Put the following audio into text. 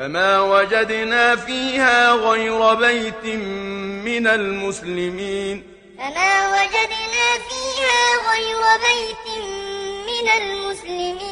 فما وجدنا فيها غير بيت من المسلمين فما وجدنا فيها غير بيت من المسلمين